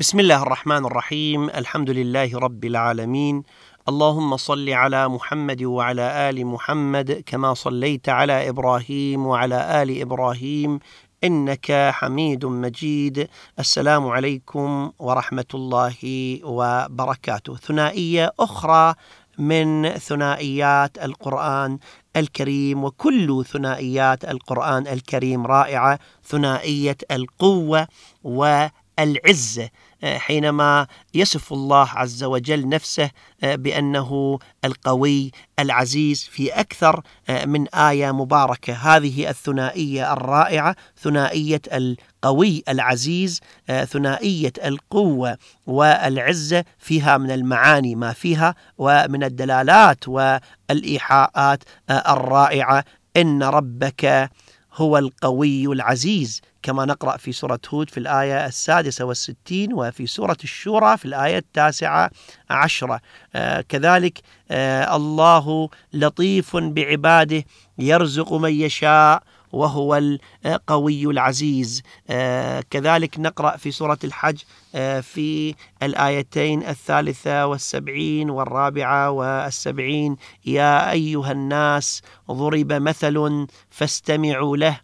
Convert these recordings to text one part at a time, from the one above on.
بسم الله الرحمن الرحيم الحمد لله رب العالمين اللهم صل على محمد وعلى ال محمد كما صليت على إبراهيم وعلى ال إبراهيم انك حميد مجيد السلام عليكم ورحمه الله وبركاته ثنائيه أخرى من ثنائيات القران الكريم وكل ثنائيات القران الكريم رائعه ثنائيه القوه والعزه حينما يصف الله عز وجل نفسه بأنه القوي العزيز في أكثر من آية مباركة. هذه الثنائية الرائعة ثنائية القوي العزيز ثنائية القوة والعزة. فيها من المعاني ما فيها ومن الدلالات والإيحاءات الرائعة. إن ربك هو القوي العزيز كما نقرأ في سورة هود في الآية السادسة والستين وفي سورة الشورى في الآية التاسعة عشرة. آه كذلك آه الله لطيف بعباده يرزق من يشاء وهو القوي العزيز. آه كذلك نقرأ في سورة الحج آه في الآيتين الثالثة والسبعين والرابعة والسبعين يا أيها الناس ضرب مثل فاستمعوا له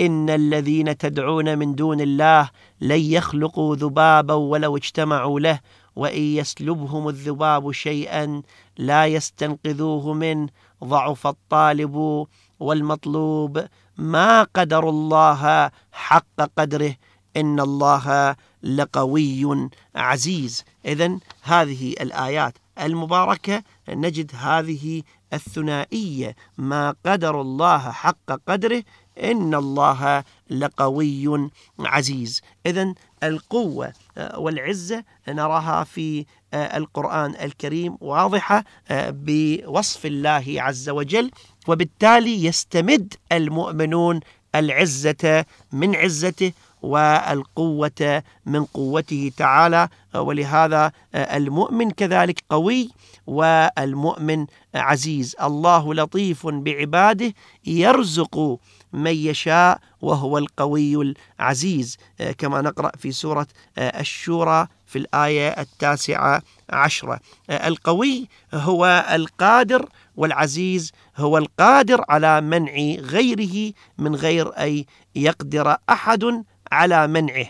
إن الذين تدعون من دون الله لن يخلقوا ذبابا ولو اجتمعوا له وإن يسلبهم الذباب شيئا لا يستنقذوه منه ضعف الطالب والمطلوب. ما قدر الله حق قدره. إن الله لقوي عزيز. إذا هذه الآيات المباركة نجد هذه الثنائية. ما قدر الله حق قدره. إن الله لقوي عزيز. إذا القوة والعزة نراها في القرآن الكريم واضحة بوصف الله عز وجل. وبالتالي يستمد المؤمنون العزة من عزته والقوة من قوته تعالى. ولهذا المؤمن كذلك قوي والمؤمن عزيز. الله لطيف بعباده يرزق من يشاء وهو القوي العزيز. كما نقرأ في سورة الشورى في الآية التاسعة عشرة. القوي هو القادر والعزيز هو القادر على منع غيره من غير أن يقدر أحد على منعه.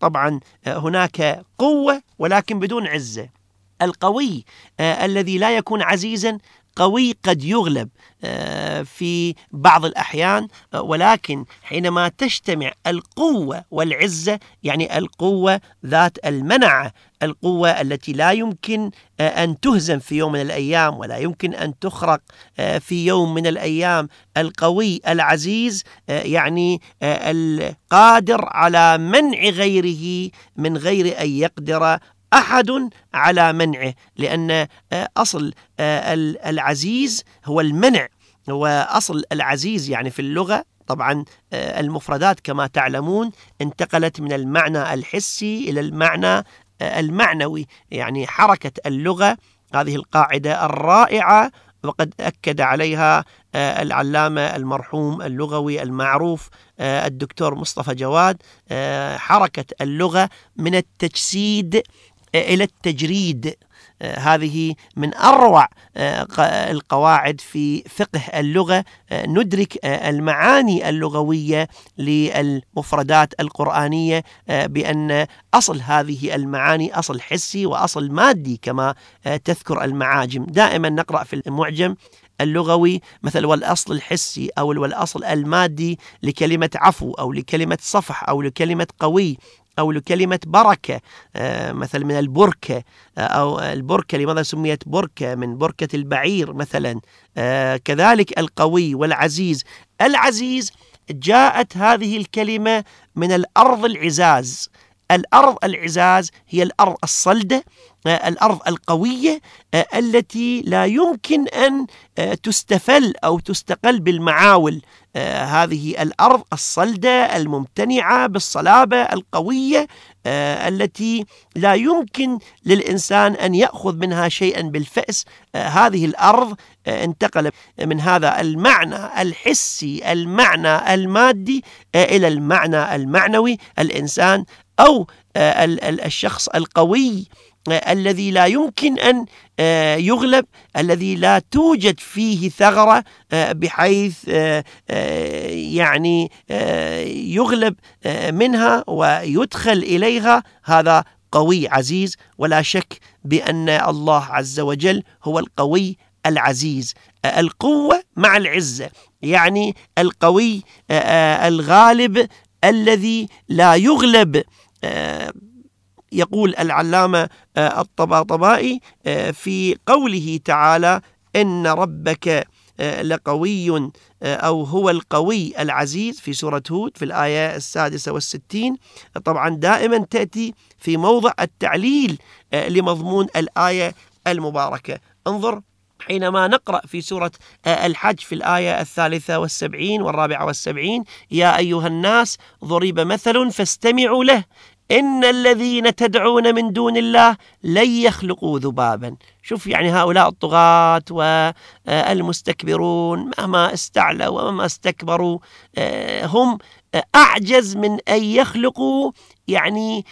طبعا هناك قوة ولكن بدون عزة. القوي الذي لا يكون عزيزا قوي قد يغلب في بعض الأحيان ولكن حينما تجتمع القوة والعزة يعني القوة ذات المنعة القوة التي لا يمكن أن تهزم في يوم من الأيام ولا يمكن أن تخرق في يوم من الأيام القوي العزيز يعني القادر على منع غيره من غير أن يقدر أحد على منعه لأن أصل العزيز هو المنع وأصل العزيز يعني في اللغة. طبعا المفردات كما تعلمون انتقلت من المعنى الحسي إلى المعنى المعنوي يعني حركة اللغة. هذه القاعدة الرائعة وقد أكد عليها العلامة المرحوم اللغوي المعروف الدكتور مصطفى جواد حركة اللغة من التجسيد إلى التجريد آه، هذه من أروع آه، القواعد في فقه اللغة. آه، ندرك المعاني اللغوية للمفردات القرآنية بأن أصل هذه المعاني أصل حسي وأصل مادي كما تذكر المعاجم. دائما نقرأ في المعجم اللغوي مثل والأصل الحسي أو والأصل المادي لكلمة عفو أو لكلمة صفح أو لكلمة قوي. أو لكلمة بركة آه، مثل من البركة آه، أو البركة لماذا سميت بركة؟ من بركة البعير مثلا. آه، كذلك القوي والعزيز. العزيز جاءت هذه الكلمة من الأرض العزاز. الأرض العزاز هي الأرض الصلدة الأرض القوية التي لا يمكن أن تستفل أو تستقل بالمعاول. آه، هذه الأرض الصلدة الممتنعة بالصلابة القوية آه، التي لا يمكن للإنسان أن يأخذ منها شيئا بالفأس. آه، هذه الأرض انتقل من هذا المعنى الحسي المعنى المادي إلى المعنى المعنوي. الإنسان أو الشخص القوي الذي لا يمكن أن آه، يغلب الذي لا توجد فيه ثغرة آه، بحيث آه، يعني يغلب منها ويدخل إليها. هذا قوي عزيز ولا شك بأن الله عز وجل هو القوي العزيز. القوة مع العزة يعني القوي الغالب الذي لا يغلب. يقول العلامة آه، الطباطبائي آه، في قوله تعالى إن ربك آه، لقوي أو هو القوي العزيز في سورة هود في الآية السادسة والستين. طبعا دائما تأتي في موضع التعليل لمضمون الآية المباركة. انظر حينما نقرأ في سورة الحج في الآية الثالثة والسبعين والرابعة والسبعين يا أيها الناس ضرب مثل فاستمعوا له إن الذين تدعون من دون الله لن يخلقوا ذبابا. شوف يعني هؤلاء الطغاة والمستكبرون مهما استعلوا ومهما استكبروا آه، هم أعجز من أن يخلقوا يعني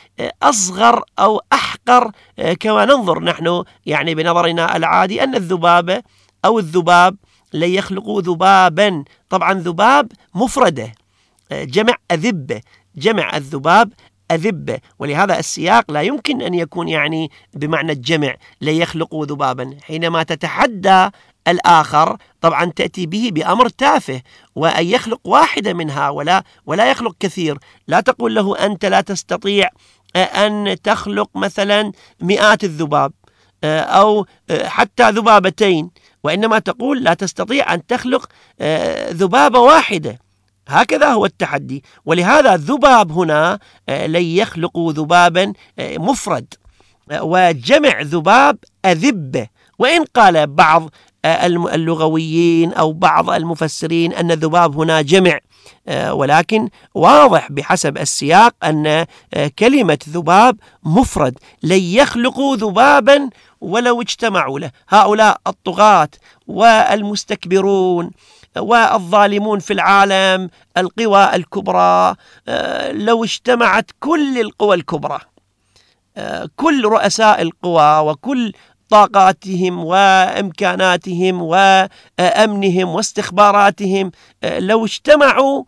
أصغر أو أحقر آه، كما ننظر نحن يعني بنظرنا العادي أن الذبابة أو الذباب لن يخلقوا ذبابا. طبعا ذباب مفردة آه، جمع أذبة جمع الذباب أذبة ولهذا السياق لا يمكن أن يكون يعني بمعنى الجمع ليخلقوا ذبابا. حينما تتحدى الآخر طبعا تأتي به بأمر تافه وأن يخلق واحدة منها ولا, ولا يخلق كثير. لا تقول له أنت لا تستطيع أن تخلق مثلا مئات الذباب أو حتى ذبابتين. وإنما تقول لا تستطيع أن تخلق ذبابة واحدة. هكذا هو التحدي. ولهذا الذباب هنا آه، لن يخلقوا ذبابا آه، مفرد. آه، وجمع ذباب أذبة. وإن قال بعض اللغويين أو بعض المفسرين أن الذباب هنا جمع ولكن واضح بحسب السياق أن كلمة ذباب مفرد. لن يخلقوا ذبابا ولو اجتمعوا له. هؤلاء الطغاة والمستكبرون. والظالمون في العالم القوى الكبرى آه، لو اجتمعت كل القوى الكبرى آه، كل رؤساء القوى وكل طاقاتهم وإمكاناتهم وأمنهم واستخباراتهم آه، لو اجتمعوا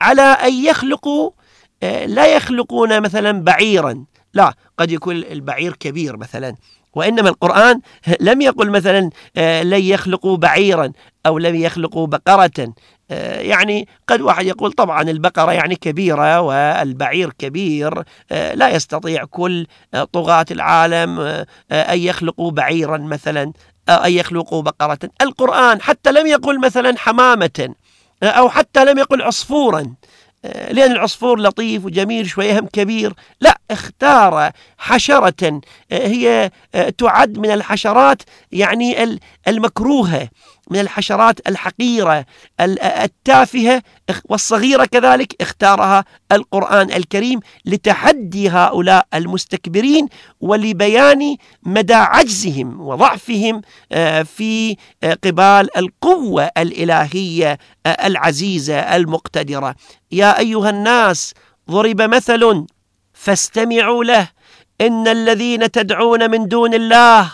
على أن يخلقوا لا يخلقون مثلا بعيرا لا قد يكون البعير كبير مثلا وإنما القرآن لم يقل مثلا آه، لن يخلقوا بعيرا أو لم يخلقوا بقرة. آه، يعني قد واحد يقول طبعا البقرة يعني كبيرة والبعير كبير آه، لا يستطيع كل طغاة العالم أن يخلقوا بعيرا مثلا أن يخلقوا بقرة. القرآن حتى لم يقل مثلا حمامة أو حتى لم يقل عصفورا. لأن العصفور لطيف وجميل شوية هم كبير. لا اختار حشرة آه، هي آه، تعد من الحشرات يعني المكروهة. من الحشرات الحقيرة التافهة والصغيرة كذلك اختارها القرآن الكريم لتحدي هؤلاء المستكبرين ولبيان مدى عجزهم وضعفهم آه، في آه، قبال القوة الإلهية آه، العزيزة المقتدرة. يا أيها الناس ضرب مثل فاستمعوا له. إن الذين تدعون من دون الله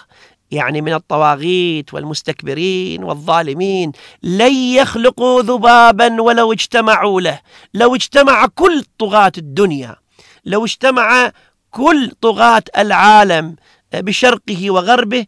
يعني من الطواغيت والمستكبرين والظالمين لن يخلقوا ذبابا ولو اجتمعوا له. لو اجتمع كل طغاة الدنيا لو اجتمع كل طغاة العالم بشرقه وغربه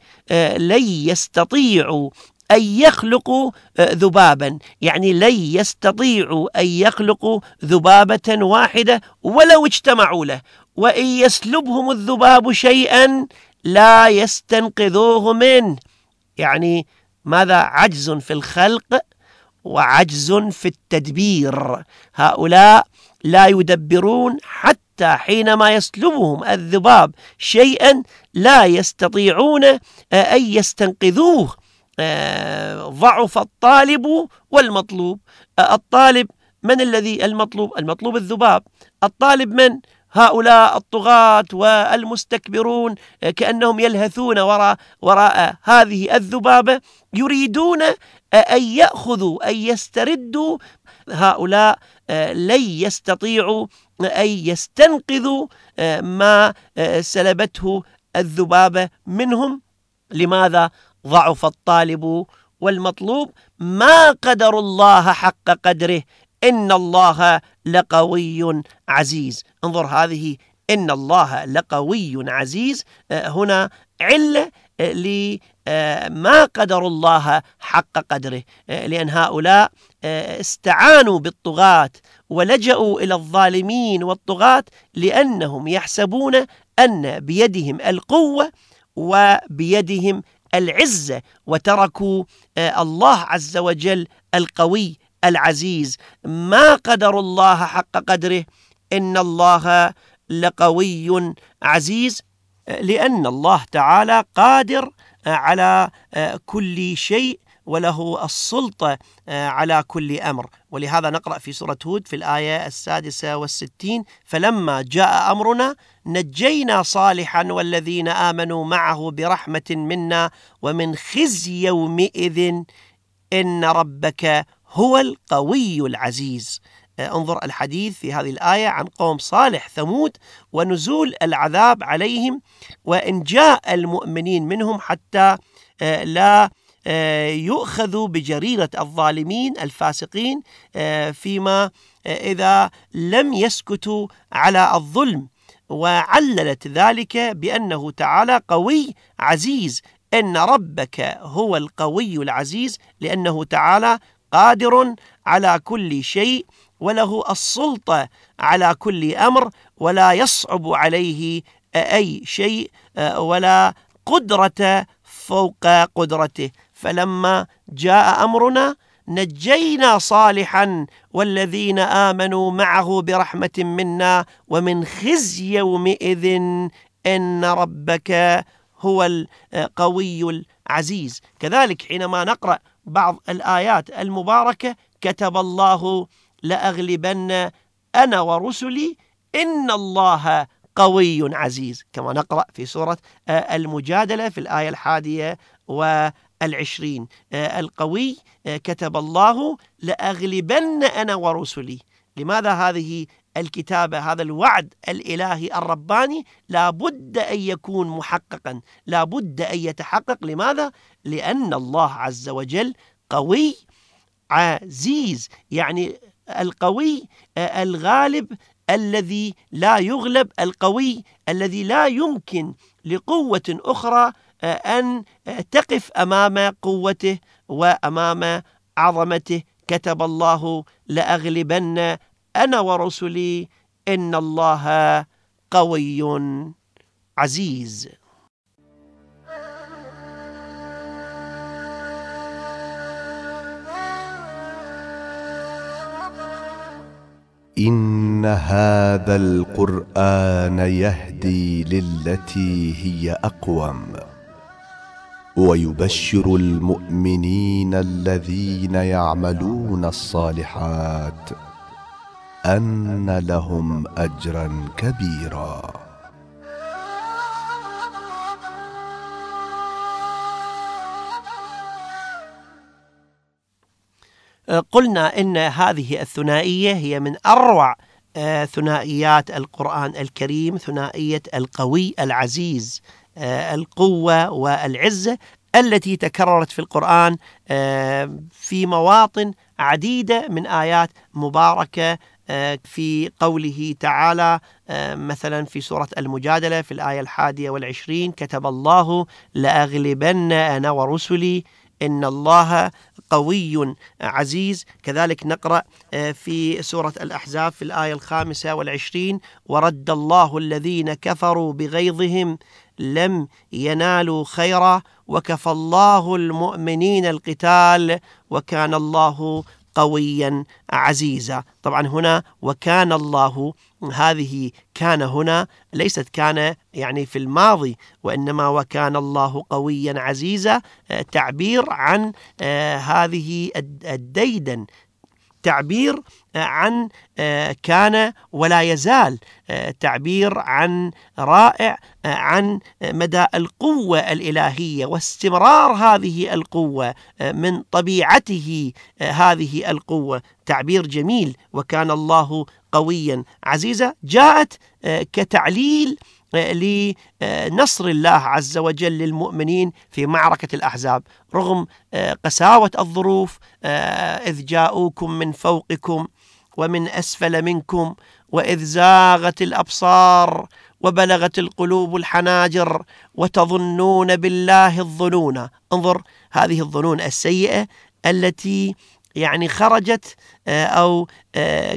لن يستطيعوا أن يخلقوا ذبابا. يعني لن يستطيعوا أن يخلقوا ذبابة واحدة ولو اجتمعوا له. وإن يسلبهم الذباب شيئا لا يستنقذوه منه يعني ماذا؟ عجز في الخلق وعجز في التدبير. هؤلاء لا يدبرون حتى حينما يسلبهم الذباب شيئا لا يستطيعون أن يستنقذوه. ضعف الطالب والمطلوب. الطالب من الذي المطلوب؟ المطلوب الذباب. الطالب من؟ هؤلاء الطغاة والمستكبرون كأنهم يلهثون وراء, وراء هذه الذبابة يريدون أن يأخذوا أن يستردوا. هؤلاء لن يستطيعوا أن يستنقذوا ما سلبته الذبابة منهم. لماذا ضعف الطالب والمطلوب؟ ما قدر الله حق قدره. إن الله لقوي عزيز. انظر هذه إن الله لقوي عزيز. آه، هنا علة آه، لما قدر الله حق قدره. آه، لأن هؤلاء استعانوا بالطغاة ولجأوا إلى الظالمين والطغاة لأنهم يحسبون أن بيدهم القوة وبيدهم العزة وتركوا الله عز وجل القوي العزيز ما قدر الله حق قدره إن الله لقوي عزيز لأن الله تعالى قادر على كل شيء وله السلطة على كل أمر. ولهذا نقرأ في سورة هود في الآية السادسة والستين فلما جاء أمرنا نجينا صالحا والذين آمنوا معه برحمة منا ومن خزي يومئذ إن ربك هو القوي العزيز. آه، انظر الحديث في هذه الآية عن قوم صالح ثمود ونزول العذاب عليهم وإن جاء المؤمنين منهم حتى آه، لا آه، يؤخذوا بجريرة الظالمين الفاسقين فيما إذا لم يسكتوا على الظلم. وعللت ذلك بأنه تعالى قوي عزيز. إن ربك هو القوي العزيز لأنه تعالى قادر على كل شيء وله السلطة على كل أمر ولا يصعب عليه أي شيء ولا قدرة فوق قدرته. فلما جاء أمرنا نجينا صالحا والذين آمنوا معه برحمة منا ومن خزي يومئذ إن ربك هو القوي العزيز. كذلك حينما نقرأ بعض الآيات المباركة كتب الله لأغلبن أنا ورسلي إن الله قوي عزيز كما نقرأ في سورة آه، المجادلة في الآية الحادية والعشرين. آه، القوي آه، كتب الله لأغلبن أنا ورسلي. لماذا هذه الكتابة هذا الوعد الإلهي الرباني لابد أن يكون محققا لابد أن يتحقق لماذا؟ لأن الله عز وجل قوي عزيز يعني القوي الغالب الذي لا يغلب القوي الذي لا يمكن لقوة أخرى أن تقف أمام قوته وأمام عظمته كتب الله لأغلبن أنا ورسلي إن الله قوي عزيز. إن هذا القرآن يهدي للتي هي أقوم ويبشر المؤمنين الذين يعملون الصالحات. أن لهم اجرا كبيرا. قلنا إن هذه الثنائية هي من أروع آه، ثنائيات القرآن الكريم ثنائية القوي العزيز آه، القوة والعزة التي تكررت في القرآن آه، في مواطن عديدة من آيات مباركة في قوله تعالى مثلا في سورة المجادلة في الآية الحادية والعشرين كتب الله لأغلبن أنا ورسلي إن الله قوي عزيز. كذلك نقرأ آه، في سورة الأحزاب في الآية الخامسة والعشرين ورد الله الذين كفروا بغيظهم لم ينالوا خيرا وكفى الله المؤمنين القتال وكان الله قويا عزيزا. طبعا هنا وكان الله هذه كان هنا ليست كان يعني في الماضي وإنما وكان الله قويا عزيزا آه، تعبير عن آه، هذه الديدن تعبير آه، عن آه، كان ولا يزال آه، تعبير عن رائع عن مدى القوة الإلهية واستمرار هذه القوة من طبيعته هذه القوة. تعبير جميل وكان الله قويا. عزيزا جاءت كتعليل لنصر الله عز وجل للمؤمنين في معركة الأحزاب. رغم قساوة الظروف إذ جاءوكم من فوقكم ومن أسفل منكم وإذ زاغت الأبصار وبلغت القلوب الحناجر وتظنون بالله الظنون. انظر هذه الظنون السيئة التي يعني خرجت أو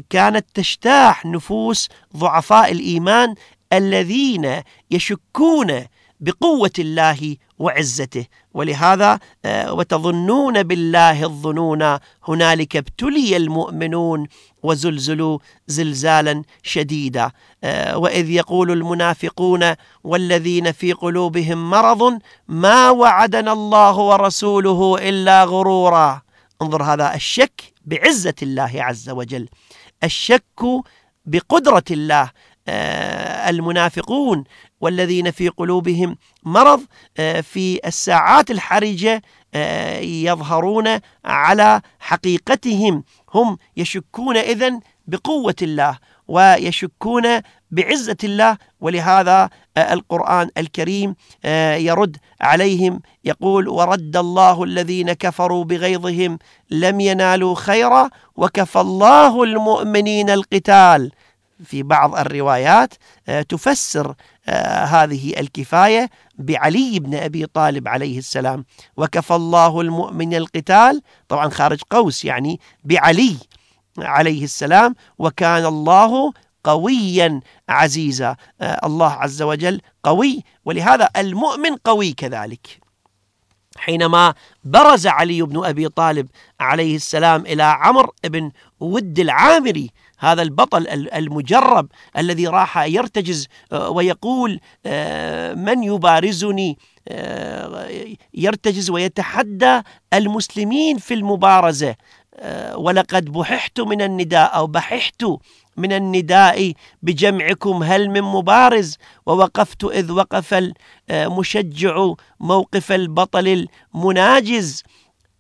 كانت تجتاح نفوس ضعفاء الإيمان الذين يشكون بقوة الله وعزته. ولهذا آه، وتظنون بالله الظنون هنالك ابتلي المؤمنون وزلزلوا زلزالا شديدا. آه، وإذ يقول المنافقون والذين في قلوبهم مرض ما وعدنا الله ورسوله إلا غرورا. انظر هذا الشك بعزة الله عز وجل الشك بقدرة الله آه، المنافقون والذين في قلوبهم مرض آه، في الساعات الحرجة آه، يظهرون على حقيقتهم هم يشكون إذن بقوة الله ويشكون بعزة الله ولهذا القرآن الكريم يرد عليهم يقول ورد الله الذين كفروا بغيظهم لم ينالوا خيرا وكفى الله المؤمنين القتال. في بعض الروايات آه، تفسر آه، هذه الكفاية بعلي بن أبي طالب عليه السلام. وكفى الله المؤمن القتال طبعا خارج قوس يعني بعلي عليه السلام. وكان الله قويا عزيزا. آه، الله عز وجل قوي ولهذا المؤمن قوي كذلك. حينما برز علي بن أبي طالب عليه السلام إلى عمر بن ود العامري هذا البطل المجرب الذي راح يرتجز آه، ويقول آه، من يبارزني؟ يرتجز ويتحدى المسلمين في المبارزة. ولقد بححت من النداء أو بححت من النداء بجمعكم هل من مبارز؟ ووقفت إذ وقف المشجع موقف البطل المناجز.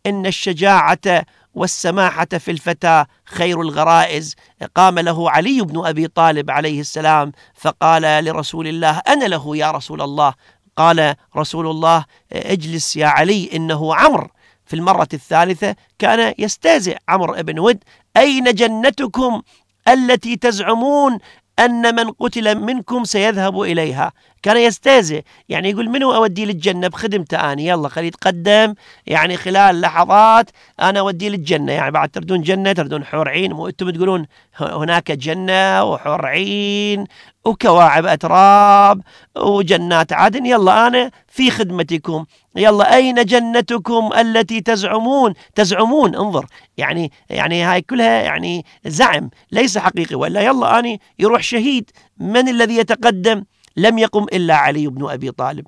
إن الشجاعة والسماحة في الفتى خير الغرائز. قام له علي بن أبي طالب عليه السلام فقال لرسول الله أنا له يا رسول الله. قال رسول الله اجلس يا علي إنه عمر في المرة الثالثة كان يستهزئ عمر بن ود أين جنتكم؟ التي تزعمون أن من قتل منكم سيذهب إليها. كان يستهزئ. يعني يقول منو أودي للجنة؟ بخدمته أنا. يلا خلي يتقدم يعني خلال لحظات أنا أودي للجنة. يعني بعد تردون جنة تردون حور عين. مو أنتم تقولون هناك جنة وحور عين. وكواعب أتراب وجنات عدن. يلا أنا في خدمتكم. يلا أين جنتكم التي تزعمون؟ تزعمون انظر. يعني يعني هاي كلها يعني زعم ليس حقيقي. ولا يلا أنا يروح شهيد. من الذي يتقدم؟ لم يقم إلا علي بن أبي طالب.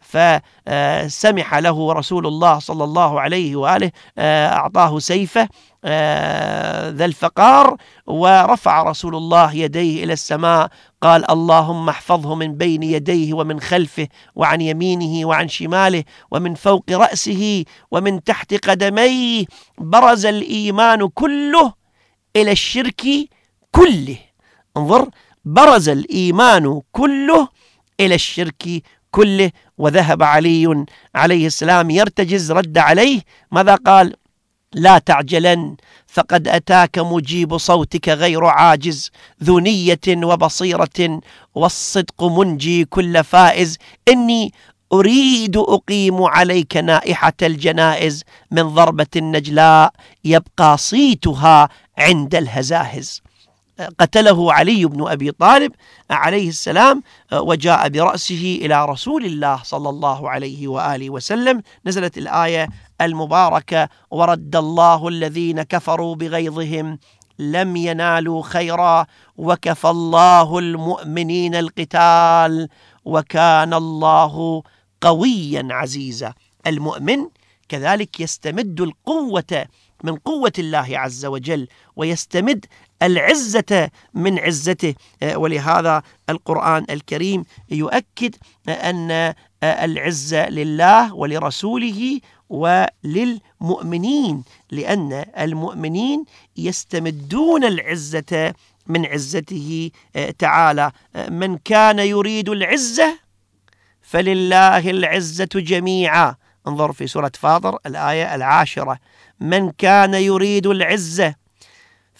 فسمح له رسول الله صلى الله عليه وآله أعطاه سيفه ذا الفقار ورفع رسول الله يديه إلى السماء قال اللهم احفظه من بين يديه ومن خلفه وعن يمينه وعن شماله ومن فوق رأسه ومن تحت قدميه برز الإيمان كله إلى الشرك كله. انظر برز الإيمان كله إلى الشرك كله. وذهب علي عليه السلام يرتجز رد عليه. ماذا قال؟ لا تعجلن فقد أتاك مجيب صوتك غير عاجز ذو نية وبصيرة والصدق منجي كل فائز. إني أريد أقيم عليك نائحة الجنائز من ضربة النجلاء يبقى صيتها عند الهزاهز. قتله علي بن أبي طالب عليه السلام وجاء برأسه إلى رسول الله صلى الله عليه وآله وسلم. نزلت الآية المباركة ورد الله الذين كفروا بغيظهم لم ينالوا خيرا وكفى الله المؤمنين القتال وكان الله قويا عزيزا. المؤمن كذلك يستمد القوة من قوة الله عز وجل ويستمد العزة من عزته. ولهذا القرآن الكريم يؤكد أن العزة لله ولرسوله وللمؤمنين لأن المؤمنين يستمدون العزة من عزته تعالى. من كان يريد العزة فلله العزة جميعا. انظر في سورة فاطر الآية العاشرة. من كان يريد العزة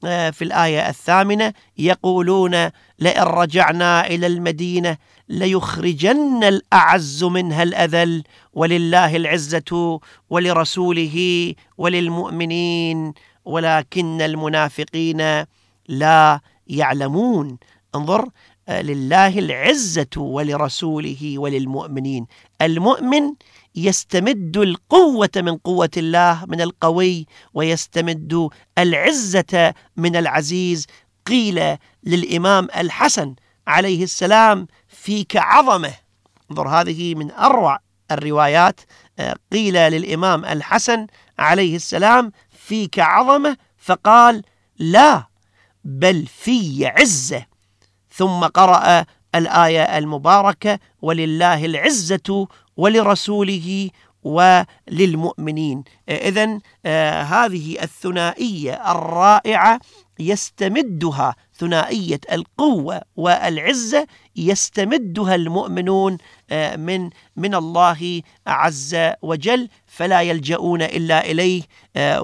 في الآية الثامنة يقولون لئن رجعنا إلى المدينة ليخرجن الأعز منها الأذل ولله العزة ولرسوله وللمؤمنين ولكن المنافقين لا يعلمون. انظر آه، لله العزة ولرسوله وللمؤمنين. المؤمن يستمد القوة من قوة الله من القوي ويستمد العزة من العزيز. قيل للإمام الحسن عليه السلام فيك عظمة. انظر هذه من أروع الروايات. آه، قيل للإمام الحسن عليه السلام فيك عظمة. فقال لا بل في عزة. ثم قرأ الآية المباركة ولله العزة ولرسوله وللمؤمنين. إذا آه، هذه الثنائية الرائعة يستمدها ثنائية القوة والعزة يستمدها المؤمنون آه، من من الله عز وجل فلا يلجؤون إلا إليه آه،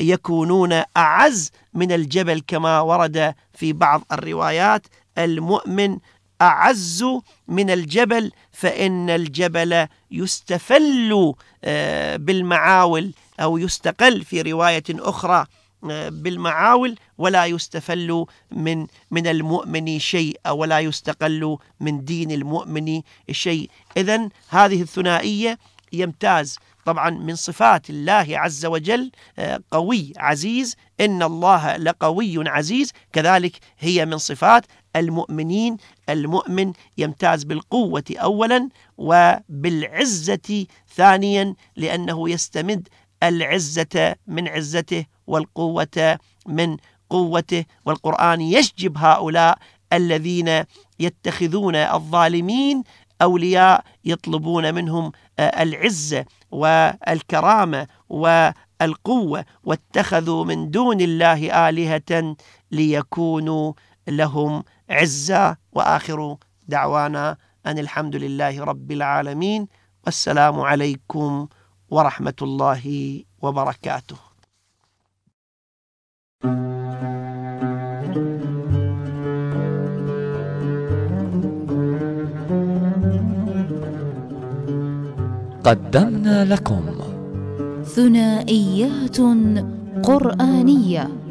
ويكونون أعز من الجبل كما ورد في بعض الروايات. المؤمن أعز من الجبل فإن الجبل يستفل آه، بالمعاول أو يستقل في رواية أخرى آه، بالمعاول ولا يستفل من من المؤمن شيء ولا يستقل من دين المؤمن شيء إذا هذه الثنائية يمتاز طبعا من صفات الله عز وجل آه، قوي عزيز إن الله لقوي عزيز كذلك هي من صفات المؤمنين المؤمن يمتاز بالقوة أولا وبالعزة ثانيا لأنه يستمد العزة من عزته والقوة من قوته. والقرآن يشجب هؤلاء الذين يتخذون الظالمين أولياء يطلبون منهم آه، العزة والكرامة والقوة واتخذوا من دون الله آلهة ليكونوا لهم عزة وآخر دعوانا أن الحمد لله رب العالمين والسلام عليكم ورحمة الله وبركاته. قدمنا لكم ثنائيات قرآنية.